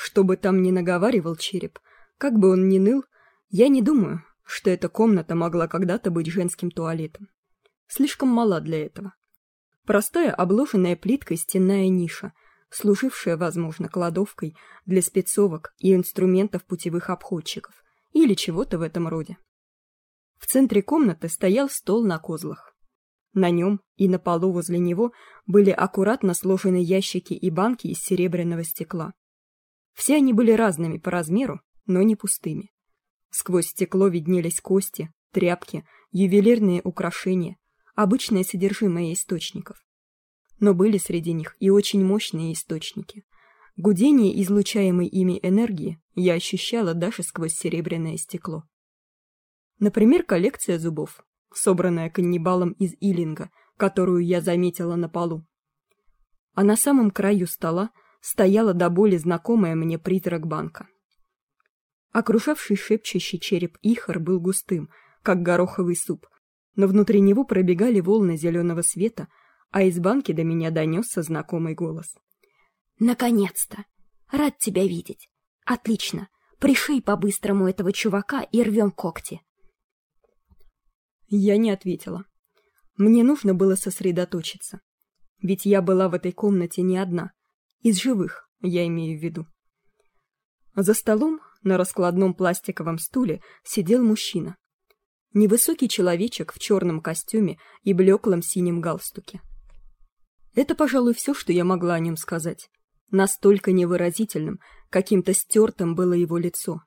Что бы там ни наговаривал череп, как бы он ни ныл, я не думаю, что эта комната могла когда-то быть женским туалетом. Слишком мала для этого. Простая обложенная плиткой стенная ниша, служившая, возможно, кладовкой для спецовок и инструментов путевых обходчиков или чего-то в этом роде. В центре комнаты стоял стол на козлах. На нем и на полу возле него были аккуратно сложены ящики и банки из серебряного стекла. Все они были разными по размеру, но не пустыми. Сквозь стекло виднелись кости, тряпки, ювелирные украшения, обычное содержимое источников. Но были среди них и очень мощные источники. Гудение излучаемой ими энергии я ощущала даже сквозь серебряное стекло. Например, коллекция зубов, собранная каннибалом из Илинга, которую я заметила на полу. А на самом краю стола стояла до боли знакомая мне призрак банка. Окружавший шепчущий череп Ихар был густым, как гороховый суп, но внутри него пробегали волны зеленого света, а из банки до меня донесся знакомый голос. «Наконец-то! Рад тебя видеть! Отлично! Пришей по-быстрому этого чувака и рвем когти!» Я не ответила. Мне нужно было сосредоточиться. Ведь я была в этой комнате не одна. Из живых, я имею в виду. За столом на раскладном пластиковом стуле сидел мужчина. Невысокий человечек в черном костюме и блеклом синем галстуке. Это, пожалуй, все, что я могла о нем сказать. Настолько невыразительным, каким-то стертым было его лицо.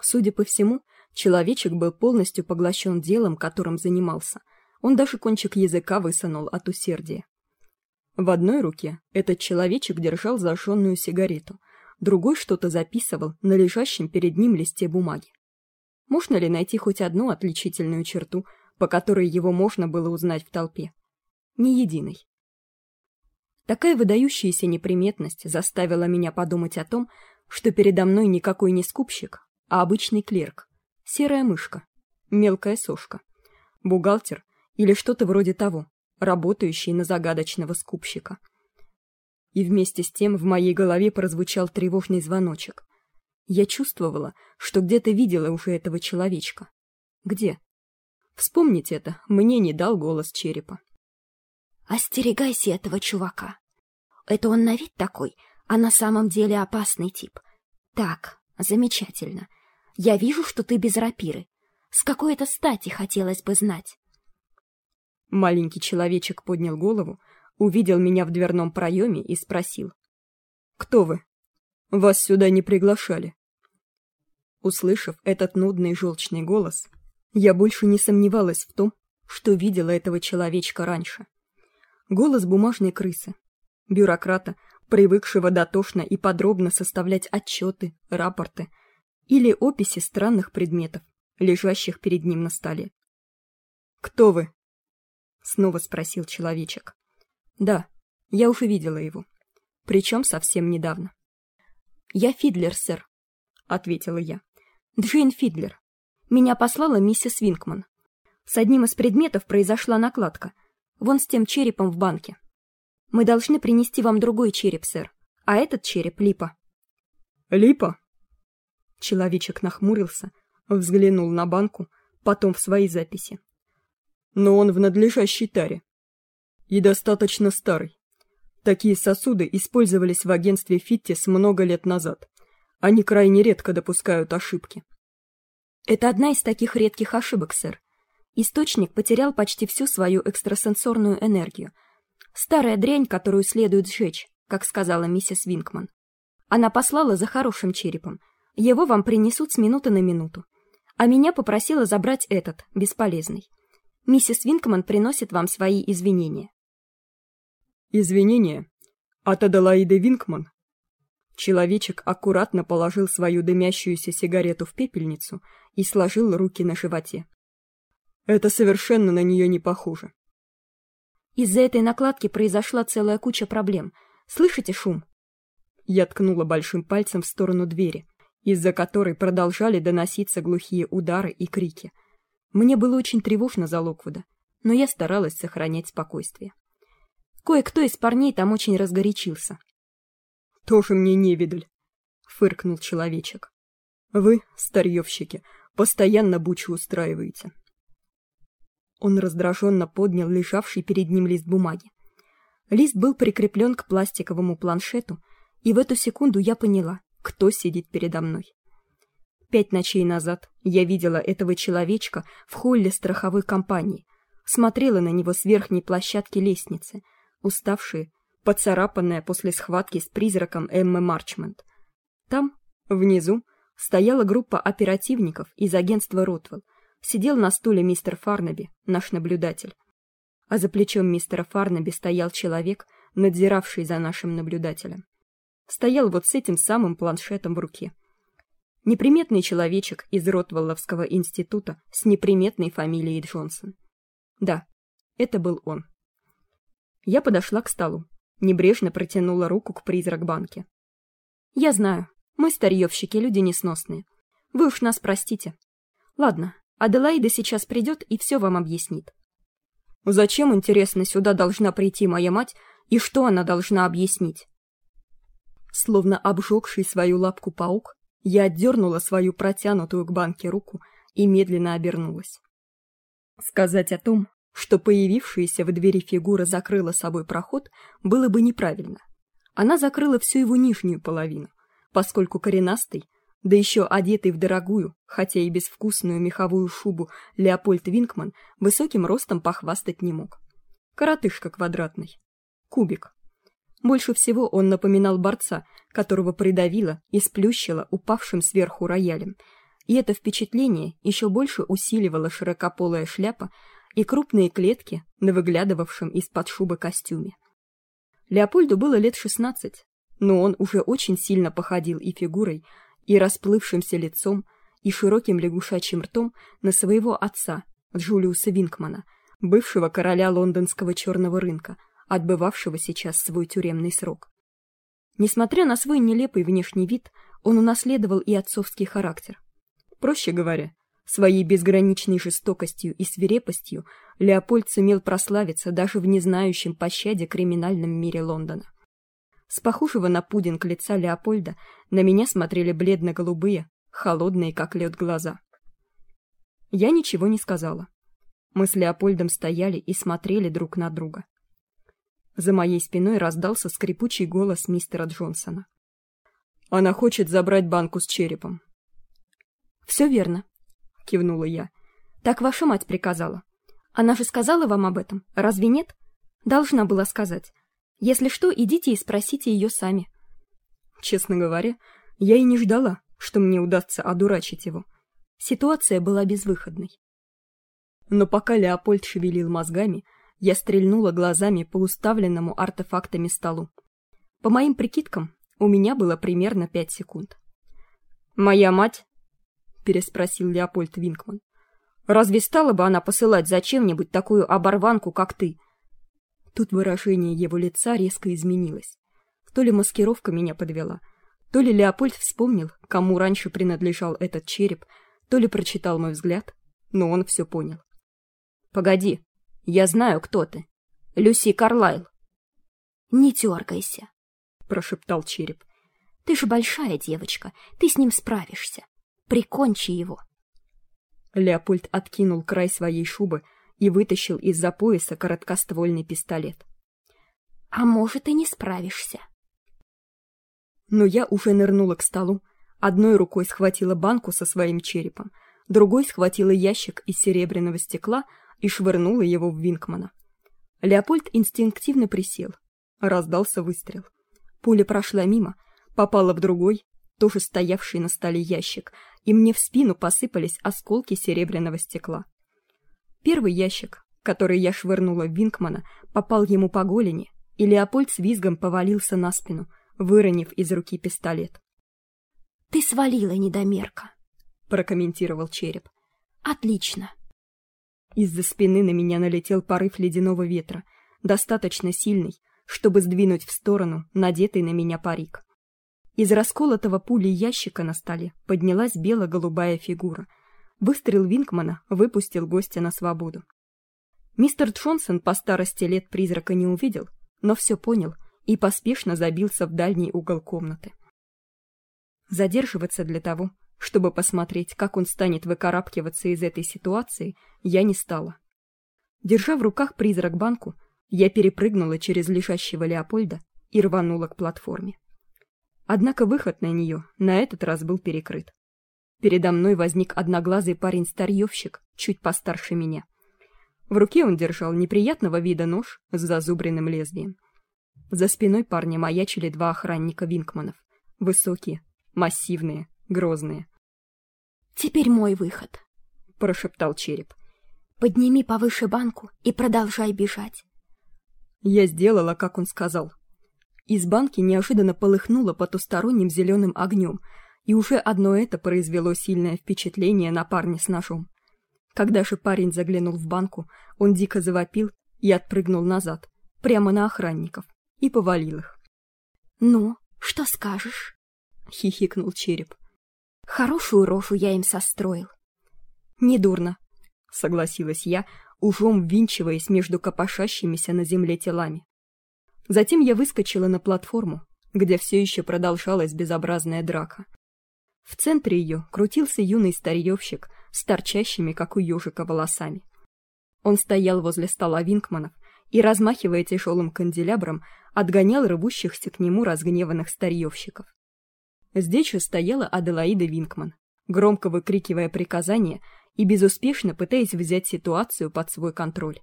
Судя по всему, человечек был полностью поглощен делом, которым занимался. Он даже кончик языка высунул от усердия. В одной руке этот человечек держал зажженную сигарету — другой что-то записывал на лежащем перед ним листе бумаги. Можно ли найти хоть одну отличительную черту, по которой его можно было узнать в толпе? Ни единой. Такая выдающаяся неприметность заставила меня подумать о том, что передо мной никакой не скупщик, а обычный клерк, серая мышка, мелкая сошка, бухгалтер или что-то вроде того, работающий на загадочного скупщика — и вместе с тем в моей голове прозвучал тревожный звоночек. Я чувствовала, что где-то видела уже этого человечка. Где? Вспомнить это мне не дал голос черепа. «Остерегайся этого чувака. Это он на вид такой, а на самом деле опасный тип. Так, замечательно. Я вижу, что ты без рапиры. С какой это стати хотелось бы знать?» Маленький человечек поднял голову, увидел меня в дверном проеме и спросил. «Кто вы? Вас сюда не приглашали». Услышав этот нудный желчный голос, я больше не сомневалась в том, что видела этого человечка раньше. Голос бумажной крысы, бюрократа, привыкшего дотошно и подробно составлять отчеты, рапорты или описи странных предметов, лежащих перед ним на столе. «Кто вы?» — снова спросил человечек. Да, я уже видела его. Причем совсем недавно. «Я Фидлер, сэр», — ответила я. «Джейн Фидлер. Меня послала миссис Винкман. С одним из предметов произошла накладка. Вон с тем черепом в банке. Мы должны принести вам другой череп, сэр. А этот череп — липа». «Липа?» Человечек нахмурился, взглянул на банку, потом в свои записи. «Но он в надлежащей таре и достаточно старый. Такие сосуды использовались в агентстве Фиттис много лет назад. Они крайне редко допускают ошибки. Это одна из таких редких ошибок, сэр. Источник потерял почти всю свою экстрасенсорную энергию. Старая дрянь, которую следует сжечь, как сказала миссис Винкман. Она послала за хорошим черепом. Его вам принесут с минуты на минуту. А меня попросила забрать этот, бесполезный. Миссис Винкман приносит вам свои извинения. Извинения от Аделаиды Винкман. Человечек аккуратно положил свою дымящуюся сигарету в пепельницу и сложил руки на животе. Это совершенно на нее не похоже. Из-за этой накладки произошла целая куча проблем. Слышите шум? Я ткнула большим пальцем в сторону двери, из-за которой продолжали доноситься глухие удары и крики. Мне было очень тревожно за Локвуда, но я старалась сохранять спокойствие. Кое-кто из парней там очень разгорячился. Тоже мне не видаль. фыркнул человечек. «Вы, старьевщики, постоянно бучу устраиваете». Он раздраженно поднял лежавший перед ним лист бумаги. Лист был прикреплен к пластиковому планшету, и в эту секунду я поняла, кто сидит передо мной. Пять ночей назад я видела этого человечка в холле страховой компании, смотрела на него с верхней площадки лестницы, уставшая, поцарапанная после схватки с призраком Эммы Марчмент. Там, внизу, стояла группа оперативников из агентства Ротвелл. Сидел на стуле мистер Фарнаби, наш наблюдатель. А за плечом мистера Фарнаби стоял человек, надзиравший за нашим наблюдателем. Стоял вот с этим самым планшетом в руке. Неприметный человечек из Ротвелловского института с неприметной фамилией Джонсон. Да, это был он. Я подошла к столу, небрежно протянула руку к призрак-банке. «Я знаю, мы, старьевщики, люди несносные. Вы уж нас простите. Ладно, Аделаида сейчас придет и все вам объяснит». «Зачем, интересно, сюда должна прийти моя мать, и что она должна объяснить?» Словно обжегший свою лапку паук, я отдернула свою протянутую к банке руку и медленно обернулась. Сказать о том, что появившаяся в двери фигура закрыла собой проход, было бы неправильно. Она закрыла всю его нижнюю половину, поскольку коренастый, да еще одетый в дорогую, хотя и безвкусную меховую шубу Леопольд Винкман высоким ростом похвастать не мог. Коротышка квадратный. Кубик. Больше всего он напоминал борца, которого придавило и сплющило упавшим сверху роялем, и это впечатление еще больше усиливала широкополая шляпа и крупные клетки на выглядывавшем из-под шубы костюме. Леопольду было лет шестнадцать, но он уже очень сильно походил и фигурой, и расплывшимся лицом, и широким лягушачьим ртом на своего отца, Джулиуса Винкмана, бывшего короля лондонского черного рынка, отбывавшего сейчас свой тюремный срок. Несмотря на свой нелепый внешний вид, он унаследовал и отцовский характер. Проще говоря, своей безграничной жестокостью и свирепостью Леопольд сумел прославиться даже в незнающем пощаде криминальном мире Лондона. С похожего на пудинг лица Леопольда на меня смотрели бледно-голубые, холодные как лед глаза. Я ничего не сказала. Мы с Леопольдом стояли и смотрели друг на друга. За моей спиной раздался скрипучий голос мистера Джонсона. Она хочет забрать банку с черепом. Все верно, кивнула я. Так ваша мать приказала. Она же сказала вам об этом, разве нет? Должна была сказать. Если что, идите и спросите ее сами. Честно говоря, я и не ждала, что мне удастся одурачить его. Ситуация была безвыходной. Но пока Леопольд шевелил мозгами, я стрельнула глазами по уставленному артефактами столу. По моим прикидкам, у меня было примерно пять секунд. Моя мать переспросил Леопольд Винкман. Разве стала бы она посылать зачем-нибудь такую оборванку, как ты? Тут выражение его лица резко изменилось. То ли маскировка меня подвела, то ли Леопольд вспомнил, кому раньше принадлежал этот череп, то ли прочитал мой взгляд, но он все понял. Погоди, я знаю, кто ты. Люси Карлайл. Не дергайся, прошептал череп. Ты же большая девочка, ты с ним справишься. Прикончи его. Леопольд откинул край своей шубы и вытащил из-за пояса короткоствольный пистолет. А может, и не справишься. Но я уже нырнула к столу, одной рукой схватила банку со своим черепом, другой схватила ящик из серебряного стекла и швырнула его в Винкмана. Леопольд инстинктивно присел. Раздался выстрел. Пуля прошла мимо, попала в другой, тоже стоявший на столе ящик, и мне в спину посыпались осколки серебряного стекла. Первый ящик, который я швырнула в Винкмана, попал ему по голени, и Леопольд с визгом повалился на спину, выронив из руки пистолет. «Ты свалила, недомерка!» — прокомментировал череп. «Отлично!» Из-за спины на меня налетел порыв ледяного ветра, достаточно сильный, чтобы сдвинуть в сторону надетый на меня парик. Из расколотого пули ящика на столе поднялась бело-голубая фигура. Выстрел Винкмана выпустил гостя на свободу. Мистер Джонсон по старости лет призрака не увидел, но все понял и поспешно забился в дальний угол комнаты. Задерживаться для того, чтобы посмотреть, как он станет выкарабкиваться из этой ситуации, я не стала. Держа в руках призрак-банку, я перепрыгнула через лежащего Леопольда и рванула к платформе. Однако выход на нее на этот раз был перекрыт. Передо мной возник одноглазый парень-старьевщик, чуть постарше меня. В руке он держал неприятного вида нож с зазубренным лезвием. За спиной парня маячили два охранника Винкманов. Высокие, массивные, грозные. «Теперь мой выход», — прошептал череп. «Подними повыше банку и продолжай бежать». Я сделала, как он сказал. Из банки неожиданно полыхнуло потусторонним зеленым огнем, и уже одно это произвело сильное впечатление на парня с ножом. Когда же парень заглянул в банку, он дико завопил и отпрыгнул назад, прямо на охранников, и повалил их. «Ну, что скажешь?» — хихикнул череп. «Хорошую рожу я им состроил». «Недурно», — согласилась я, ужом ввинчиваясь между копошащимися на земле телами. Затем я выскочила на платформу, где все еще продолжалась безобразная драка. В центре ее крутился юный старьевщик с торчащими, как у ежика, волосами. Он стоял возле стола Винкманов и, размахивая тяжелым канделябром, отгонял рвущихся к нему разгневанных старьевщиков. Здесь же стояла Аделаида Винкман, громко выкрикивая приказания и безуспешно пытаясь взять ситуацию под свой контроль.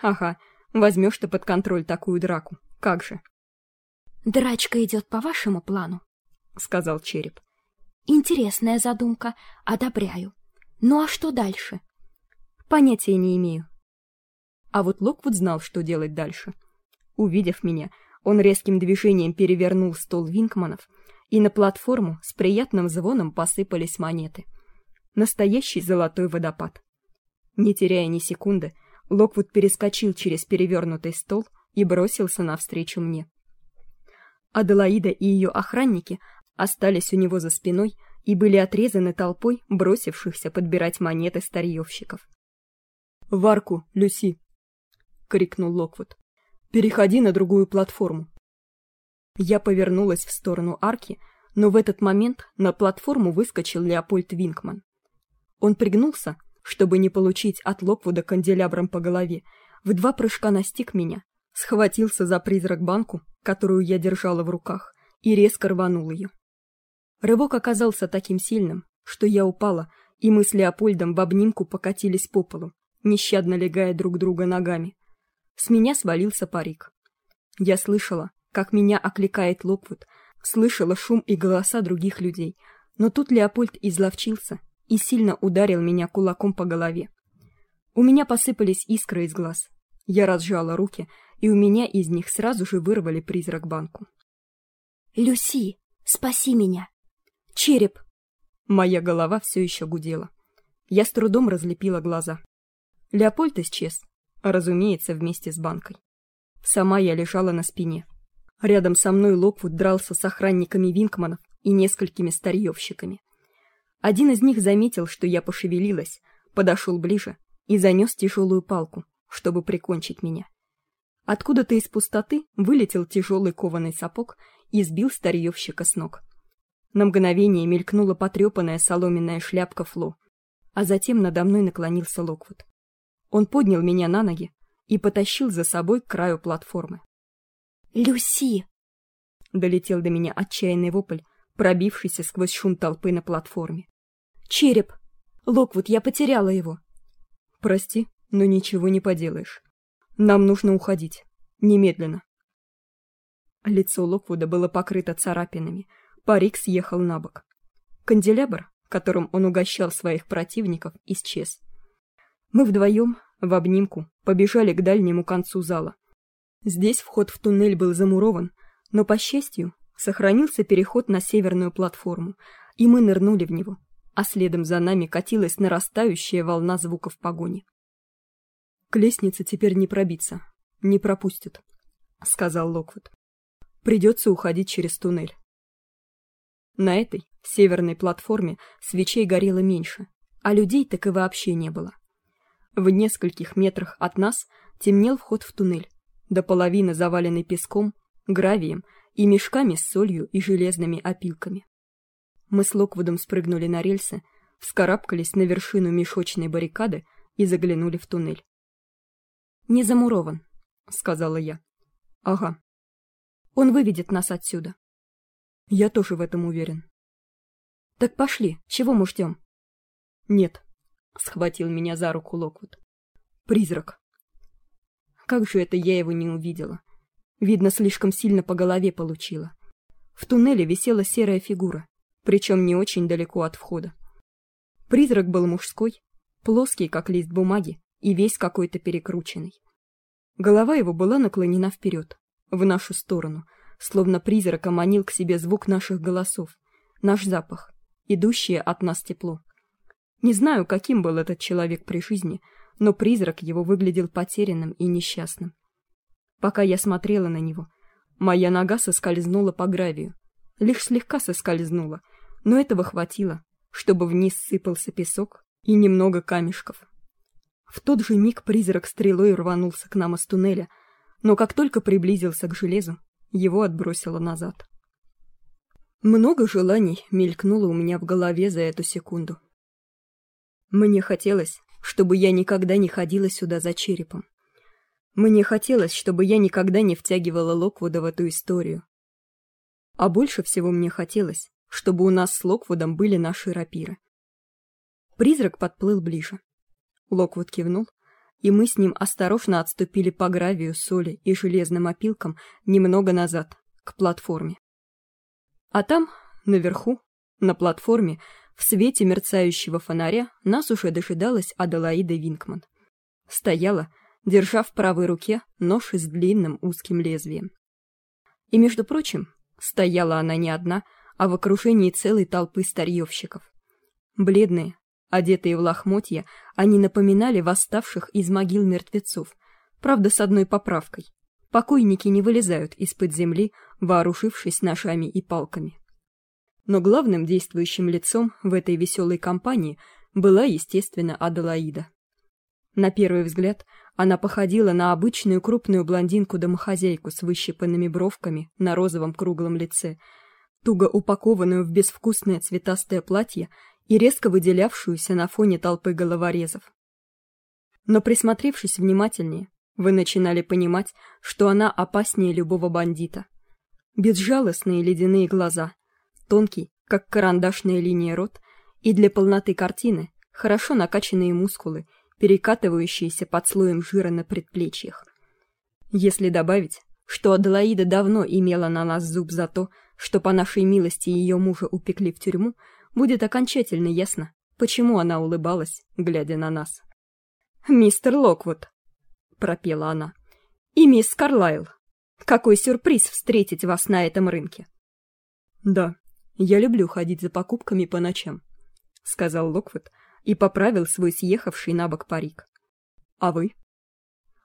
Ага, возьмешь ты под контроль такую драку, как же. «Драчка идет по вашему плану», — сказал череп. Интересная задумка, одобряю. Ну а что дальше? Понятия не имею. А вот Локвуд знал, что делать дальше. Увидев меня, он резким движением перевернул стол Винкманов, и на платформу с приятным звоном посыпались монеты. Настоящий золотой водопад. Не теряя ни секунды, Локвуд перескочил через перевернутый стол и бросился навстречу мне. Аделаида и ее охранники остались у него за спиной и были отрезаны толпой бросившихся подбирать монеты старьевщиков. «В арку, Люси!» — крикнул Локвуд. «Переходи на другую платформу!» Я повернулась в сторону арки, но в этот момент на платформу выскочил Леопольд Винкман. Он пригнулся, чтобы не получить от Локвуда канделябром по голове, в два прыжка настиг меня, схватился за призрак-банку, которую я держала в руках, и резко рванул ее. Рывок оказался таким сильным, что я упала, и мы с Леопольдом в обнимку покатились по полу, нещадно легая друг друга ногами. С меня свалился парик. Я слышала, как меня окликает Локвуд, слышала шум и голоса других людей, но тут Леопольд изловчился и сильно ударил меня кулаком по голове. У меня посыпались искры из глаз. Я разжала руки, и у меня из них сразу же вырвали призрак-банку. «Люси, спаси меня!» Череп! Моя голова все еще гудела. Я с трудом разлепила глаза. Леопольд исчез, разумеется, вместе с банкой. Сама я лежала на спине. Рядом со мной Локвуд дрался с охранниками Винкманов и несколькими старьевщиками. Один из них заметил, что я пошевелилась, подошел ближе и занес тяжелую палку, чтобы прикончить меня. Откуда-то из пустоты вылетел тяжелый кованый сапог и сбил старьевщика с ног. На мгновение мелькнула потрепанная соломенная шляпка Фло, а затем надо мной наклонился Локвуд. Он поднял меня на ноги и потащил за собой к краю платформы. «Люси!» Долетел до меня отчаянный вопль, пробившийся сквозь шум толпы на платформе. «Череп! Локвуд, я потеряла его!» «Прости, но ничего не поделаешь. Нам нужно уходить. Немедленно!» Лицо Локвуда было покрыто царапинами — Парик съехал на бок. Канделябр, которым он угощал своих противников, исчез. Мы вдвоем, в обнимку, побежали к дальнему концу зала. Здесь вход в туннель был замурован, но, по счастью, сохранился переход на северную платформу, и мы нырнули в него, а следом за нами катилась нарастающая волна звуков погони. «К лестнице теперь не пробиться, не пропустят», — сказал Локвуд. «Придется уходить через туннель». На этой, северной платформе, свечей горело меньше, а людей так и вообще не было. В нескольких метрах от нас темнел вход в туннель, до половины заваленный песком, гравием и мешками с солью и железными опилками. Мы с Локвудом спрыгнули на рельсы, вскарабкались на вершину мешочной баррикады и заглянули в туннель. «Не замурован», — сказала я. «Ага». «Он выведет нас отсюда». «Я тоже в этом уверен». «Так пошли, чего мы ждем?» «Нет», — схватил меня за руку Локвуд. «Призрак». Как же это я его не увидела? Видно, слишком сильно по голове получила. В туннеле висела серая фигура, причем не очень далеко от входа. Призрак был мужской, плоский, как лист бумаги, и весь какой-то перекрученный. Голова его была наклонена вперед, в нашу сторону, словно призрака манил к себе звук наших голосов, наш запах, идущее от нас тепло. Не знаю, каким был этот человек при жизни, но призрак его выглядел потерянным и несчастным. Пока я смотрела на него, моя нога соскользнула по гравию. Лишь слегка соскользнула, но этого хватило, чтобы вниз сыпался песок и немного камешков. В тот же миг призрак стрелой рванулся к нам из туннеля, но как только приблизился к железу, его отбросило назад. Много желаний мелькнуло у меня в голове за эту секунду. Мне хотелось, чтобы я никогда не ходила сюда за черепом. Мне хотелось, чтобы я никогда не втягивала Локвуда в эту историю. А больше всего мне хотелось, чтобы у нас с Локвудом были наши рапиры. Призрак подплыл ближе. Локвуд кивнул, и мы с ним осторожно отступили по гравию, соли и железным опилкам немного назад, к платформе. А там, наверху, на платформе, в свете мерцающего фонаря нас уже дожидалась Аделаида Винкман. Стояла, держа в правой руке нож с длинным узким лезвием. И, между прочим, стояла она не одна, а в окружении целой толпы старьевщиков. Бледные, одетые в лохмотья, они напоминали восставших из могил мертвецов, правда, с одной поправкой. Покойники не вылезают из-под земли, вооружившись ножами и палками. Но главным действующим лицом в этой веселой компании была, естественно, Аделаида. На первый взгляд она походила на обычную крупную блондинку-домохозяйку с выщипанными бровками на розовом круглом лице, туго упакованную в безвкусное цветастое платье и резко выделявшуюся на фоне толпы головорезов. Но присмотревшись внимательнее, вы начинали понимать, что она опаснее любого бандита. Безжалостные ледяные глаза, тонкий, как карандашная линия рот, и для полноты картины хорошо накачанные мускулы, перекатывающиеся под слоем жира на предплечьях. Если добавить, что Аделаида давно имела на нас зуб за то, что по нашей милости ее мужа упекли в тюрьму, будет окончательно ясно, почему она улыбалась, глядя на нас. «Мистер Локвуд», — пропела она, — «и мисс Карлайл. Какой сюрприз встретить вас на этом рынке!» «Да, я люблю ходить за покупками по ночам», — сказал Локвуд и поправил свой съехавший на бок парик. «А вы?»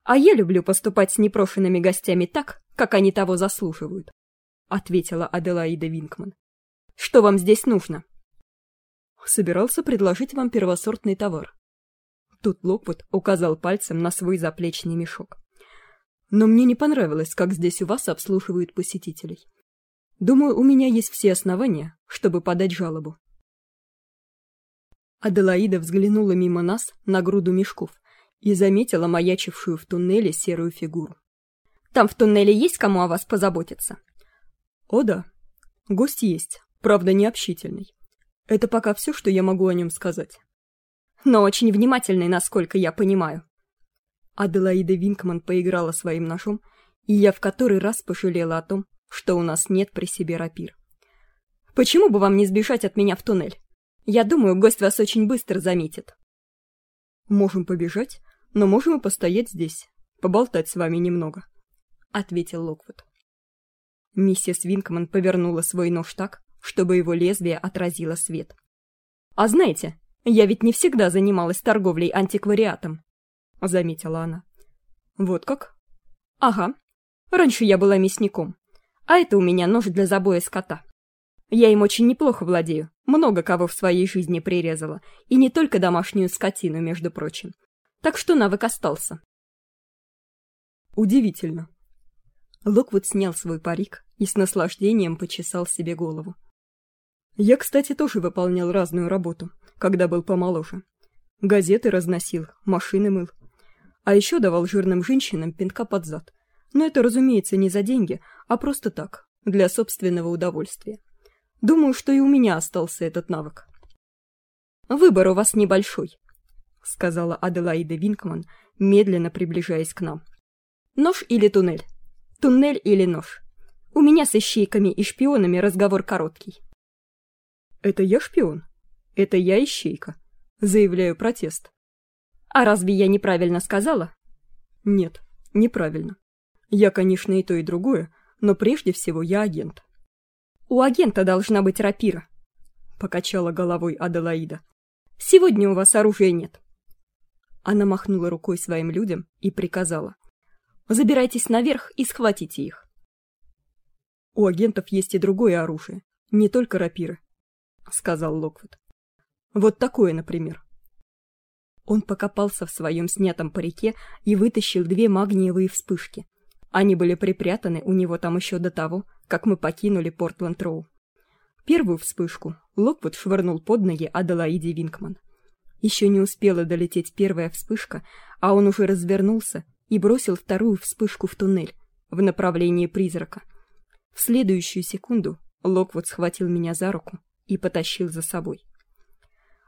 «А я люблю поступать с непрошенными гостями так, как они того заслуживают», — ответила Аделаида Винкман. «Что вам здесь нужно?» «Собирался предложить вам первосортный товар». Тут Локвуд указал пальцем на свой заплечный мешок. «Но мне не понравилось, как здесь у вас обслуживают посетителей. Думаю, у меня есть все основания, чтобы подать жалобу. Аделаида взглянула мимо нас на груду мешков и заметила маячившую в туннеле серую фигуру. «Там в туннеле есть кому о вас позаботиться?» «О да. Гость есть, правда не общительный. Это пока все, что я могу о нем сказать». «Но очень внимательный, насколько я понимаю». Аделаида Винкман поиграла своим ножом, и я в который раз пожалела о том, что у нас нет при себе рапир. Почему бы вам не сбежать от меня в туннель? Я думаю, гость вас очень быстро заметит. Можем побежать, но можем и постоять здесь, поболтать с вами немного, ответил Локвуд. Миссис Винкман повернула свой нож так, чтобы его лезвие отразило свет. А знаете, я ведь не всегда занималась торговлей антиквариатом, заметила она. Вот как? Ага. Раньше я была мясником, а это у меня нож для забоя скота. Я им очень неплохо владею, много кого в своей жизни прирезала, и не только домашнюю скотину, между прочим. Так что навык остался. Удивительно. Локвуд снял свой парик и с наслаждением почесал себе голову. Я, кстати, тоже выполнял разную работу, когда был помоложе. Газеты разносил, машины мыл. А еще давал жирным женщинам пинка под зад. Но это, разумеется, не за деньги, а просто так, для собственного удовольствия. Думаю, что и у меня остался этот навык. «Выбор у вас небольшой», — сказала Аделаида Винкман, медленно приближаясь к нам. «Нож или туннель? Туннель или нож? У меня с ищейками и шпионами разговор короткий». «Это я шпион? Это я ищейка. Заявляю протест». «А разве я неправильно сказала?» «Нет, неправильно. Я, конечно, и то, и другое, но прежде всего я агент». «У агента должна быть рапира», — покачала головой Аделаида. «Сегодня у вас оружия нет». Она махнула рукой своим людям и приказала. «Забирайтесь наверх и схватите их». «У агентов есть и другое оружие, не только рапиры», — сказал Локвуд. «Вот такое, например». Он покопался в своем снятом парике и вытащил две магниевые вспышки. Они были припрятаны у него там еще до того, как мы покинули Портленд-Роу. Первую вспышку Локвуд швырнул под ноги Аделаиде Винкман. Еще не успела долететь первая вспышка, а он уже развернулся и бросил вторую вспышку в туннель, в направлении призрака. В следующую секунду Локвуд схватил меня за руку и потащил за собой.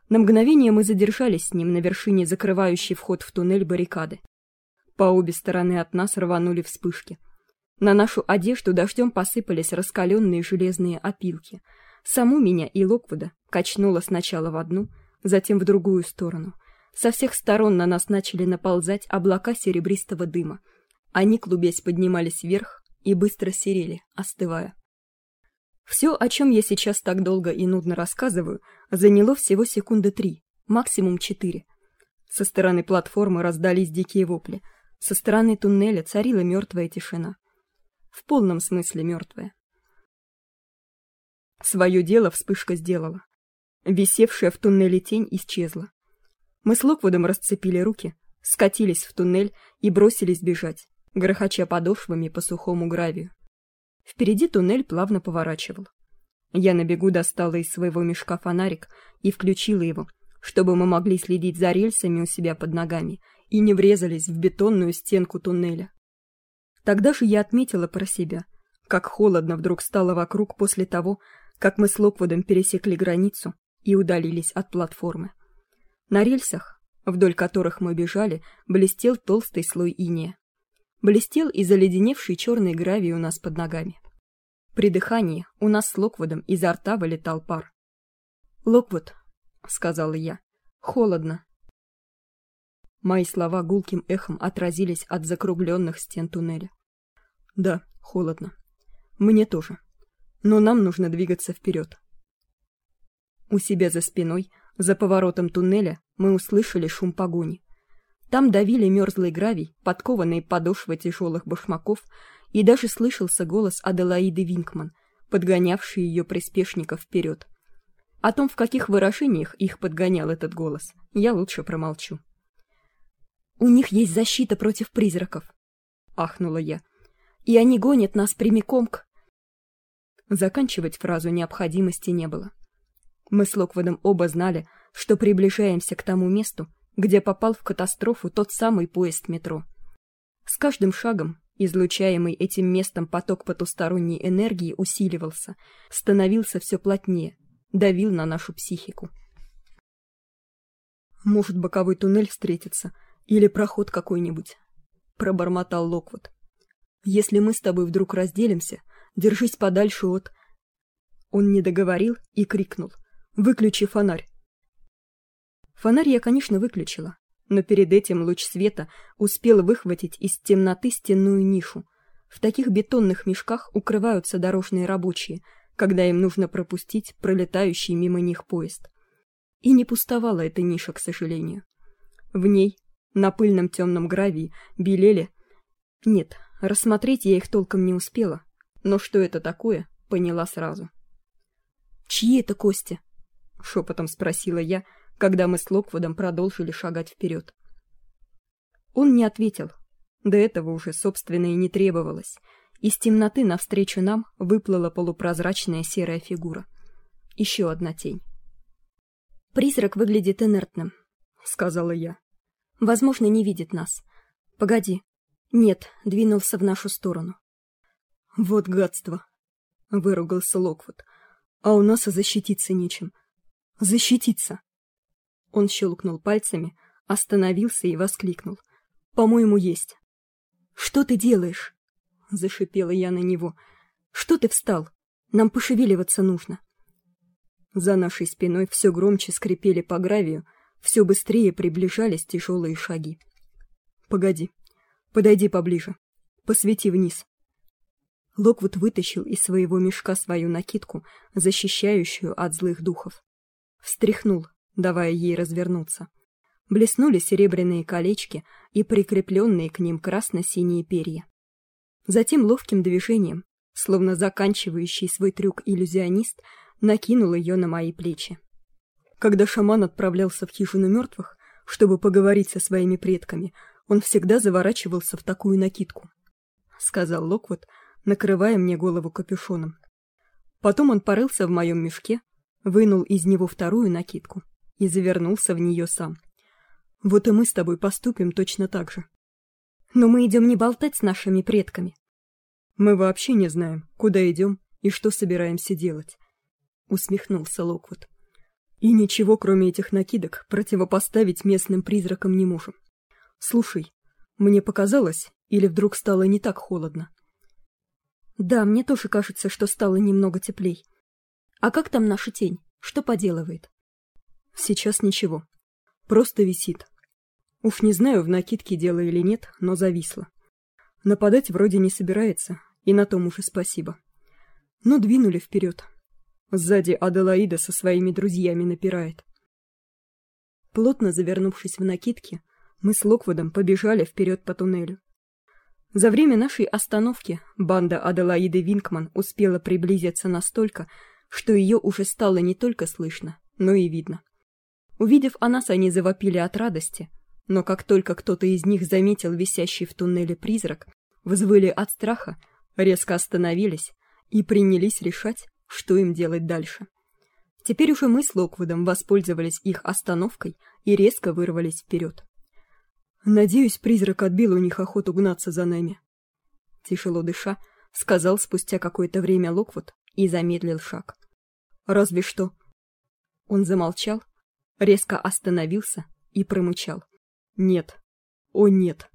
На мгновение мы задержались с ним на вершине закрывающей вход в туннель баррикады. По обе стороны от нас рванули вспышки — на нашу одежду дождем посыпались раскаленные железные опилки. Саму меня и Локвуда качнуло сначала в одну, затем в другую сторону. Со всех сторон на нас начали наползать облака серебристого дыма. Они, клубясь, поднимались вверх и быстро серели, остывая. Все, о чем я сейчас так долго и нудно рассказываю, заняло всего секунды три, максимум четыре. Со стороны платформы раздались дикие вопли. Со стороны туннеля царила мертвая тишина в полном смысле мертвая. Свое дело вспышка сделала. Висевшая в туннеле тень исчезла. Мы с Локвудом расцепили руки, скатились в туннель и бросились бежать, грохоча подошвами по сухому гравию. Впереди туннель плавно поворачивал. Я на бегу достала из своего мешка фонарик и включила его, чтобы мы могли следить за рельсами у себя под ногами и не врезались в бетонную стенку туннеля. Тогда же я отметила про себя, как холодно вдруг стало вокруг после того, как мы с Локвудом пересекли границу и удалились от платформы. На рельсах, вдоль которых мы бежали, блестел толстый слой инея. Блестел и заледеневший черный гравий у нас под ногами. При дыхании у нас с Локвудом изо рта вылетал пар. «Локвуд», — сказала я, — «холодно». Мои слова гулким эхом отразились от закругленных стен туннеля. Да, холодно. Мне тоже. Но нам нужно двигаться вперед. У себя за спиной, за поворотом туннеля, мы услышали шум погони. Там давили мерзлый гравий, подкованные подошвы тяжелых башмаков, и даже слышался голос Аделаиды Винкман, подгонявший ее приспешников вперед. О том, в каких выражениях их подгонял этот голос, я лучше промолчу. «У них есть защита против призраков», — ахнула я и они гонят нас прямиком к... Заканчивать фразу необходимости не было. Мы с Локводом оба знали, что приближаемся к тому месту, где попал в катастрофу тот самый поезд метро. С каждым шагом излучаемый этим местом поток потусторонней энергии усиливался, становился все плотнее, давил на нашу психику. «Может, боковой туннель встретится, или проход какой-нибудь», — пробормотал Локвуд. Если мы с тобой вдруг разделимся, держись подальше от...» Он не договорил и крикнул. «Выключи фонарь!» Фонарь я, конечно, выключила, но перед этим луч света успел выхватить из темноты стенную нишу. В таких бетонных мешках укрываются дорожные рабочие, когда им нужно пропустить пролетающий мимо них поезд. И не пустовала эта ниша, к сожалению. В ней, на пыльном темном гравии, белели... Нет, Рассмотреть я их толком не успела, но что это такое, поняла сразу. «Чьи это кости?» — шепотом спросила я, когда мы с Локвудом продолжили шагать вперед. Он не ответил. До этого уже, собственно, не требовалось. Из темноты навстречу нам выплыла полупрозрачная серая фигура. еще одна тень. «Призрак выглядит инертным», — сказала я. «Возможно, не видит нас. Погоди. Нет, двинулся в нашу сторону». «Вот гадство», — выругался Локвуд. «А у нас и защититься нечем. Защититься!» Он щелкнул пальцами, остановился и воскликнул. «По-моему, есть». «Что ты делаешь?» — зашипела я на него. «Что ты встал? Нам пошевеливаться нужно». За нашей спиной все громче скрипели по гравию, все быстрее приближались тяжелые шаги. «Погоди, подойди поближе, посвети вниз». Локвуд вытащил из своего мешка свою накидку, защищающую от злых духов. Встряхнул, давая ей развернуться. Блеснули серебряные колечки и прикрепленные к ним красно-синие перья. Затем ловким движением, словно заканчивающий свой трюк иллюзионист, накинул ее на мои плечи. Когда шаман отправлялся в хижину мертвых, чтобы поговорить со своими предками, он всегда заворачивался в такую накидку, — сказал Локвуд, накрывая мне голову капюшоном. Потом он порылся в моем мешке, вынул из него вторую накидку и завернулся в нее сам. Вот и мы с тобой поступим точно так же. Но мы идем не болтать с нашими предками. Мы вообще не знаем, куда идем и что собираемся делать усмехнулся Локвуд. И ничего, кроме этих накидок, противопоставить местным призракам не можем. Слушай, мне показалось, или вдруг стало не так холодно? Да, мне тоже кажется, что стало немного теплей. А как там наша тень? Что поделывает? Сейчас ничего. Просто висит. Уж не знаю, в накидке дело или нет, но зависла. Нападать вроде не собирается, и на том уж и спасибо. Но двинули вперед. Сзади Аделаида со своими друзьями напирает. Плотно завернувшись в накидки, мы с Локвудом побежали вперед по туннелю. За время нашей остановки банда Аделаиды Винкман успела приблизиться настолько, что ее уже стало не только слышно, но и видно. Увидев о нас, они завопили от радости, но как только кто-то из них заметил висящий в туннеле призрак, взвыли от страха, резко остановились и принялись решать, что им делать дальше. Теперь уже мы с Локвудом воспользовались их остановкой и резко вырвались вперед. Надеюсь, призрак отбил у них охоту гнаться за нами. Тяжело дыша, сказал спустя какое-то время Локвуд и замедлил шаг. Разве что. Он замолчал, резко остановился и промычал. Нет. О, нет.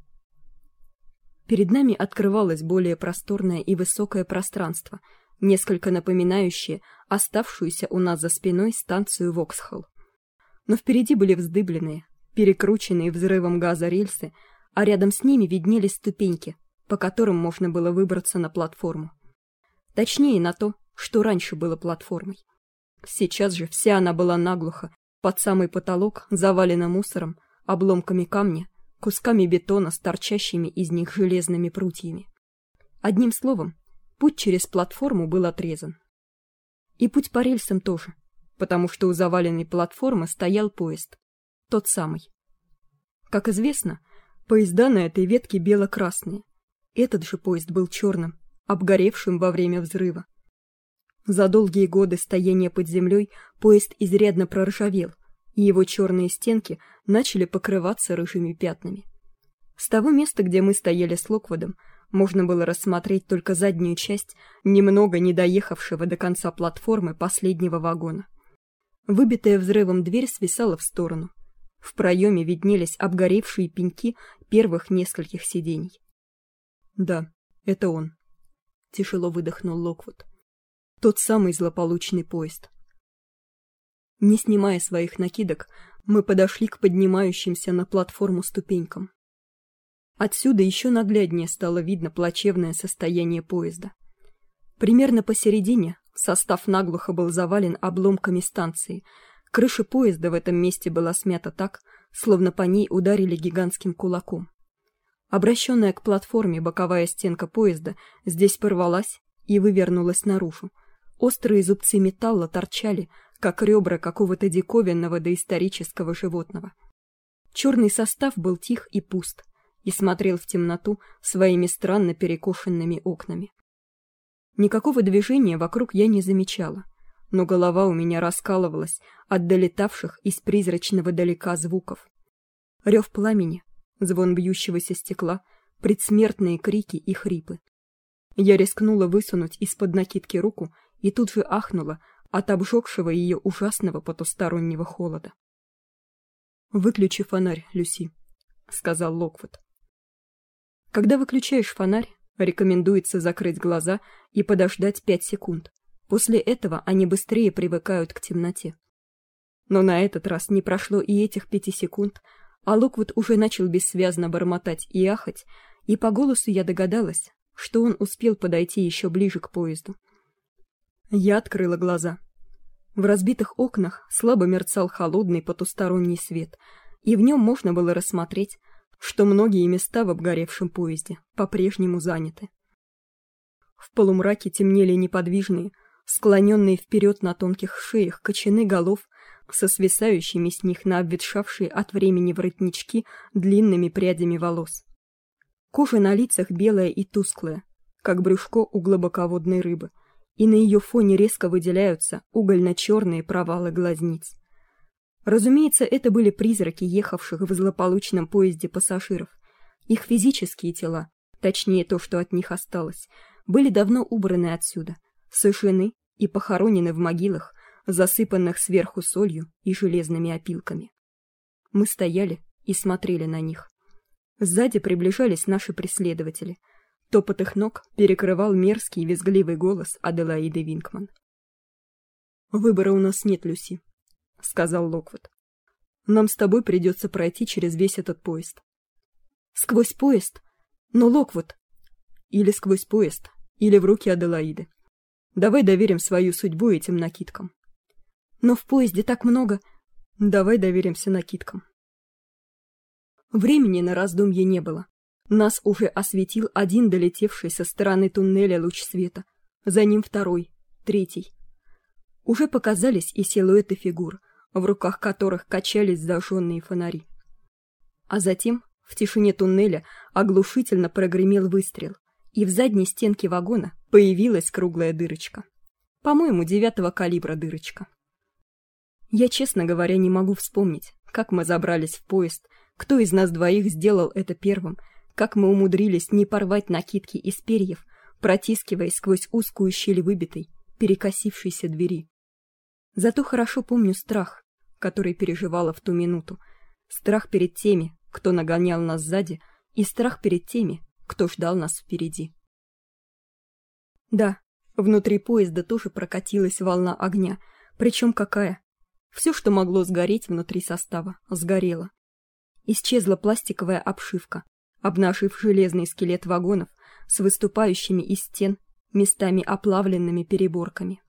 Перед нами открывалось более просторное и высокое пространство — несколько напоминающие оставшуюся у нас за спиной станцию Воксхолл. Но впереди были вздыбленные, перекрученные взрывом газа рельсы, а рядом с ними виднелись ступеньки, по которым можно было выбраться на платформу. Точнее, на то, что раньше было платформой. Сейчас же вся она была наглухо, под самый потолок, завалена мусором, обломками камня, кусками бетона с торчащими из них железными прутьями. Одним словом, Путь через платформу был отрезан. И путь по рельсам тоже, потому что у заваленной платформы стоял поезд. Тот самый. Как известно, поезда на этой ветке бело-красные. Этот же поезд был черным, обгоревшим во время взрыва. За долгие годы стояния под землей поезд изрядно проржавел, и его черные стенки начали покрываться рыжими пятнами. С того места, где мы стояли с Локводом, можно было рассмотреть только заднюю часть немного не доехавшего до конца платформы последнего вагона. Выбитая взрывом дверь свисала в сторону. В проеме виднелись обгоревшие пеньки первых нескольких сидений. Да, это он. Тяжело выдохнул Локвуд. Тот самый злополучный поезд. Не снимая своих накидок, мы подошли к поднимающимся на платформу ступенькам. Отсюда еще нагляднее стало видно плачевное состояние поезда. Примерно посередине состав наглухо был завален обломками станции. Крыша поезда в этом месте была смята так, словно по ней ударили гигантским кулаком. Обращенная к платформе боковая стенка поезда здесь порвалась и вывернулась наружу. Острые зубцы металла торчали, как ребра какого-то диковинного доисторического животного. Черный состав был тих и пуст — и смотрел в темноту своими странно перекошенными окнами. Никакого движения вокруг я не замечала, но голова у меня раскалывалась от долетавших из призрачного далека звуков. Рев пламени, звон бьющегося стекла, предсмертные крики и хрипы. Я рискнула высунуть из-под накидки руку и тут же ахнула от обжегшего ее ужасного потустороннего холода. «Выключи фонарь, Люси», — сказал Локвуд. Когда выключаешь фонарь, рекомендуется закрыть глаза и подождать пять секунд. После этого они быстрее привыкают к темноте. Но на этот раз не прошло и этих пяти секунд, а Локвуд уже начал бессвязно бормотать и ахать, и по голосу я догадалась, что он успел подойти еще ближе к поезду. Я открыла глаза. В разбитых окнах слабо мерцал холодный потусторонний свет, и в нем можно было рассмотреть, что многие места в обгоревшем поезде по-прежнему заняты. В полумраке темнели неподвижные, склоненные вперед на тонких шеях кочаны голов со свисающими с них на обветшавшие от времени воротнички длинными прядями волос. Кожа на лицах белая и тусклая, как брюшко у глубоководной рыбы, и на ее фоне резко выделяются угольно-черные провалы глазниц. Разумеется, это были призраки ехавших в злополучном поезде пассажиров. Их физические тела, точнее то, что от них осталось, были давно убраны отсюда, сожжены и похоронены в могилах, засыпанных сверху солью и железными опилками. Мы стояли и смотрели на них. Сзади приближались наши преследователи. Топот их ног перекрывал мерзкий визгливый голос Аделаиды Винкман. «Выбора у нас нет, Люси», — сказал Локвуд. «Нам с тобой придется пройти через весь этот поезд». «Сквозь поезд? Но, Локвуд...» «Или сквозь поезд, или в руки Аделаиды. Давай доверим свою судьбу этим накидкам». «Но в поезде так много...» «Давай доверимся накидкам». Времени на раздумье не было. Нас уже осветил один долетевший со стороны туннеля луч света, за ним второй, третий. Уже показались и силуэты фигур, в руках которых качались зажженные фонари. А затем в тишине туннеля оглушительно прогремел выстрел, и в задней стенке вагона появилась круглая дырочка. По-моему, девятого калибра дырочка. Я, честно говоря, не могу вспомнить, как мы забрались в поезд кто из нас двоих сделал это первым? Как мы умудрились не порвать накидки из перьев, протискиваясь сквозь узкую щель выбитой, перекосившейся двери? Зато хорошо помню страх, который переживала в ту минуту. Страх перед теми, кто нагонял нас сзади, и страх перед теми, кто ждал нас впереди. Да, внутри поезда тоже прокатилась волна огня, причем какая? Все, что могло сгореть внутри состава, сгорело. Исчезла пластиковая обшивка, обнажив железный скелет вагонов с выступающими из стен местами оплавленными переборками.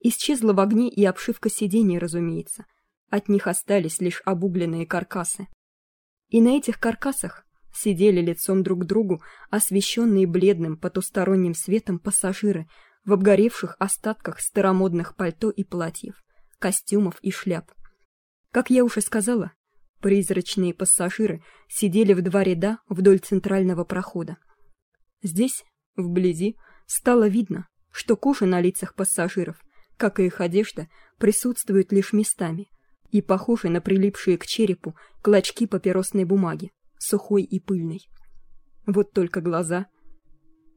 Исчезла в огне и обшивка сидений, разумеется. От них остались лишь обугленные каркасы. И на этих каркасах сидели лицом друг к другу освещенные бледным потусторонним светом пассажиры в обгоревших остатках старомодных пальто и платьев, костюмов и шляп. Как я уже сказала, Призрачные пассажиры сидели в два ряда вдоль центрального прохода. Здесь, вблизи, стало видно, что кожа на лицах пассажиров, как и их одежда, присутствует лишь местами и похожи на прилипшие к черепу клочки папиросной бумаги, сухой и пыльной. Вот только глаза.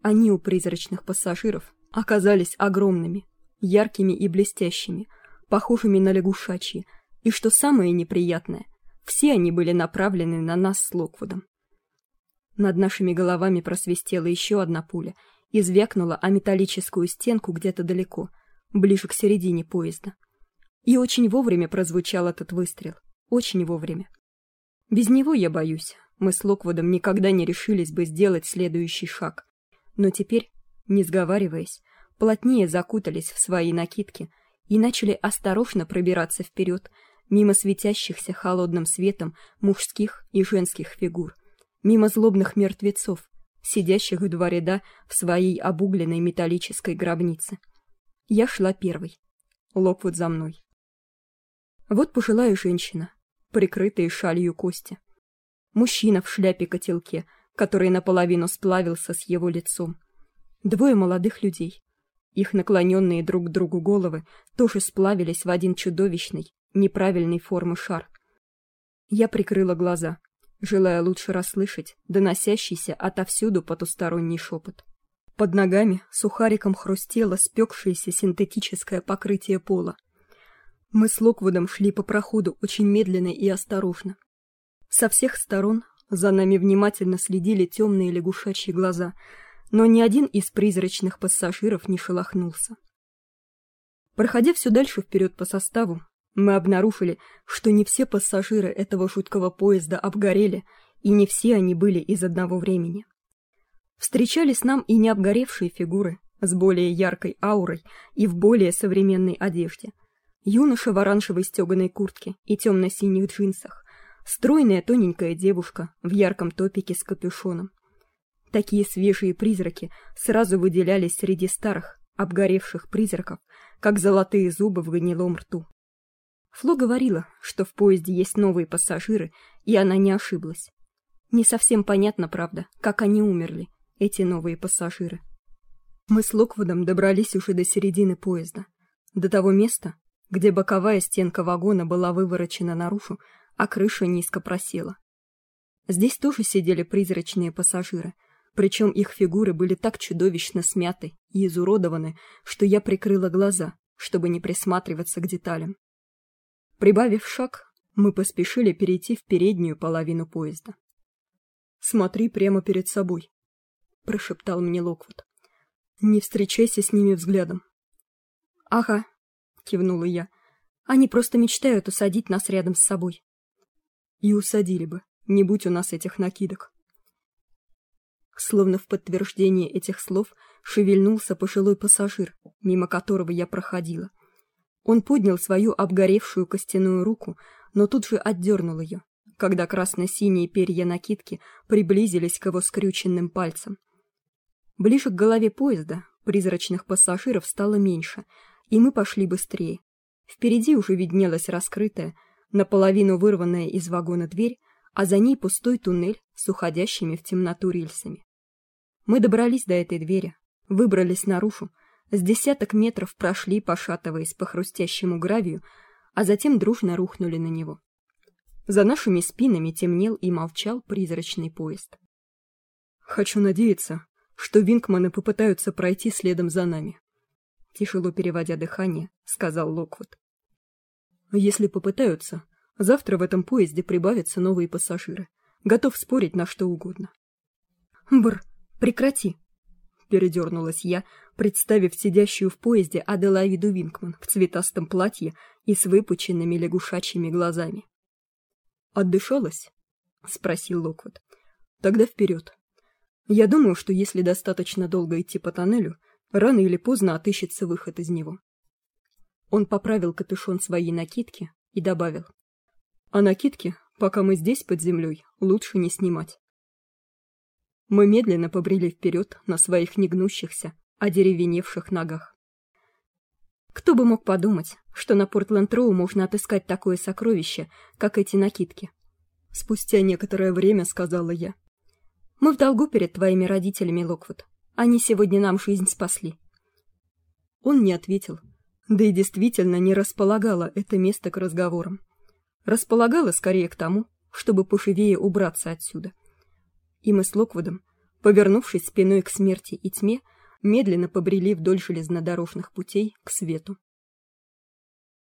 Они у призрачных пассажиров оказались огромными, яркими и блестящими, похожими на лягушачьи, и что самое неприятное, все они были направлены на нас с Локвудом. Над нашими головами просвистела еще одна пуля и звякнула о металлическую стенку где-то далеко, ближе к середине поезда. И очень вовремя прозвучал этот выстрел. Очень вовремя. Без него, я боюсь, мы с Локвудом никогда не решились бы сделать следующий шаг. Но теперь, не сговариваясь, плотнее закутались в свои накидки и начали осторожно пробираться вперед, мимо светящихся холодным светом мужских и женских фигур, мимо злобных мертвецов, сидящих в два ряда в своей обугленной металлической гробнице. Я шла первой. Локвуд за мной. Вот пожилая женщина, прикрытая шалью кости. Мужчина в шляпе-котелке, который наполовину сплавился с его лицом. Двое молодых людей. Их наклоненные друг к другу головы тоже сплавились в один чудовищный, неправильной формы шар. Я прикрыла глаза, желая лучше расслышать доносящийся отовсюду потусторонний шепот. Под ногами сухариком хрустело спекшееся синтетическое покрытие пола. Мы с Локвудом шли по проходу очень медленно и осторожно. Со всех сторон за нами внимательно следили темные лягушачьи глаза, но ни один из призрачных пассажиров не шелохнулся. Проходя все дальше вперед по составу, мы обнаружили, что не все пассажиры этого жуткого поезда обгорели, и не все они были из одного времени. Встречались нам и не обгоревшие фигуры с более яркой аурой и в более современной одежде. Юноша в оранжевой стеганой куртке и темно-синих джинсах, стройная тоненькая девушка в ярком топике с капюшоном. Такие свежие призраки сразу выделялись среди старых, обгоревших призраков, как золотые зубы в гнилом рту. Фло говорила, что в поезде есть новые пассажиры, и она не ошиблась. Не совсем понятно, правда, как они умерли, эти новые пассажиры. Мы с Локвудом добрались уже до середины поезда, до того места, где боковая стенка вагона была выворочена наружу, а крыша низко просела. Здесь тоже сидели призрачные пассажиры, причем их фигуры были так чудовищно смяты и изуродованы, что я прикрыла глаза, чтобы не присматриваться к деталям. Прибавив шаг, мы поспешили перейти в переднюю половину поезда. «Смотри прямо перед собой», — прошептал мне Локвуд. «Не встречайся с ними взглядом». «Ага», — кивнула я. «Они просто мечтают усадить нас рядом с собой». «И усадили бы, не будь у нас этих накидок». Словно в подтверждение этих слов шевельнулся пожилой пассажир, мимо которого я проходила — он поднял свою обгоревшую костяную руку, но тут же отдернул ее, когда красно-синие перья накидки приблизились к его скрюченным пальцам. Ближе к голове поезда призрачных пассажиров стало меньше, и мы пошли быстрее. Впереди уже виднелась раскрытая, наполовину вырванная из вагона дверь, а за ней пустой туннель с уходящими в темноту рельсами. Мы добрались до этой двери, выбрались наружу, с десяток метров прошли, пошатываясь по хрустящему гравию, а затем дружно рухнули на него. За нашими спинами темнел и молчал призрачный поезд. «Хочу надеяться, что Винкманы попытаются пройти следом за нами», тяжело переводя дыхание, сказал Локвуд. «Если попытаются, завтра в этом поезде прибавятся новые пассажиры. Готов спорить на что угодно». «Бр, прекрати!» передернулась я, представив сидящую в поезде Аделаиду Винкман в цветастом платье и с выпученными лягушачьими глазами. «Отдышалась?» — спросил Локвуд. «Тогда вперед. Я думаю, что если достаточно долго идти по тоннелю, рано или поздно отыщется выход из него». Он поправил капюшон своей накидки и добавил. «А накидки, пока мы здесь под землей, лучше не снимать. Мы медленно побрели вперед на своих негнущихся, одеревеневших ногах. Кто бы мог подумать, что на Портленд-Роу можно отыскать такое сокровище, как эти накидки? Спустя некоторое время сказала я. Мы в долгу перед твоими родителями, Локвуд. Они сегодня нам жизнь спасли. Он не ответил, да и действительно не располагало это место к разговорам. Располагало скорее к тому, чтобы пошевее убраться отсюда — и мы с Локвудом, повернувшись спиной к смерти и тьме, медленно побрели вдоль железнодорожных путей к свету.